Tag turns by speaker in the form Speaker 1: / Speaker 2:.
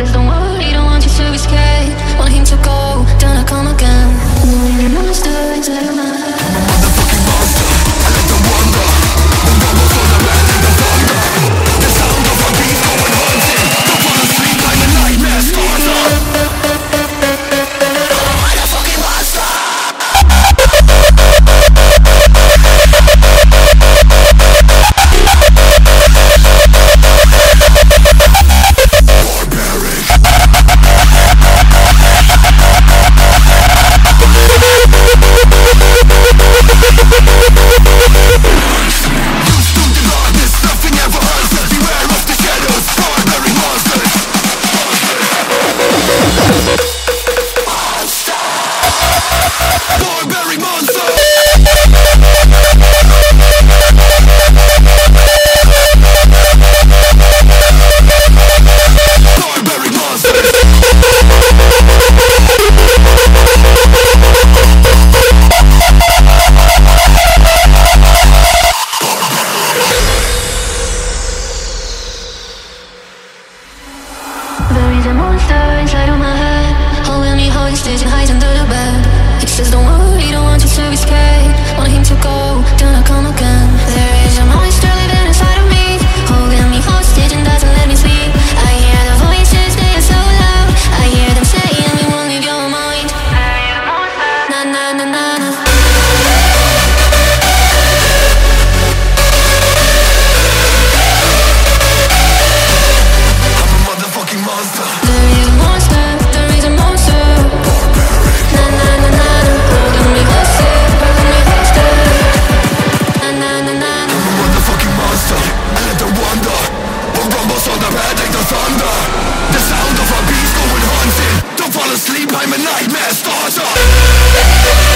Speaker 1: says don't worry,
Speaker 2: fall asleep, I'm a nightmare starter.